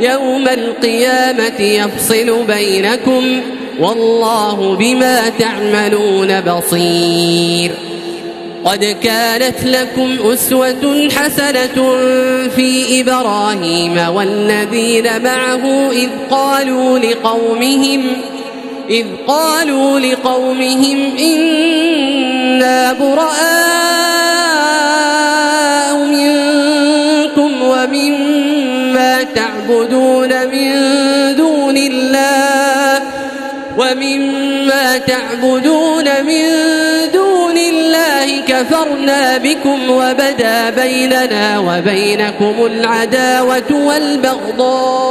يوم القيامة يفصل بينكم والله بما تعملون بصير. قد كانت لكم أسوة حسنة في إبراهيم والذين معه إذ قالوا لقومهم إذ قالوا لقومهم إنا براء منكم ومما تعبدون من دون الله ومما تعبدون من دون الله كفرنا بكم وبدا بيننا وبينكم العداوة والبغضاء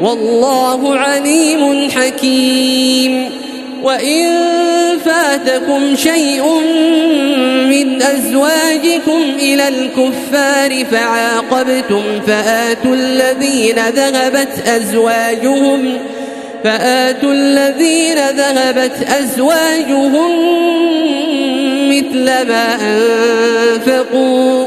والله عليم حكيم. وإن فاتكم شيء من أزواجكم إلى الكفار فعاقبتم فآتوا الذين ذهبت أزواجهم فآتوا الذين ذهبت أزواجهم مثل ما أنفقوا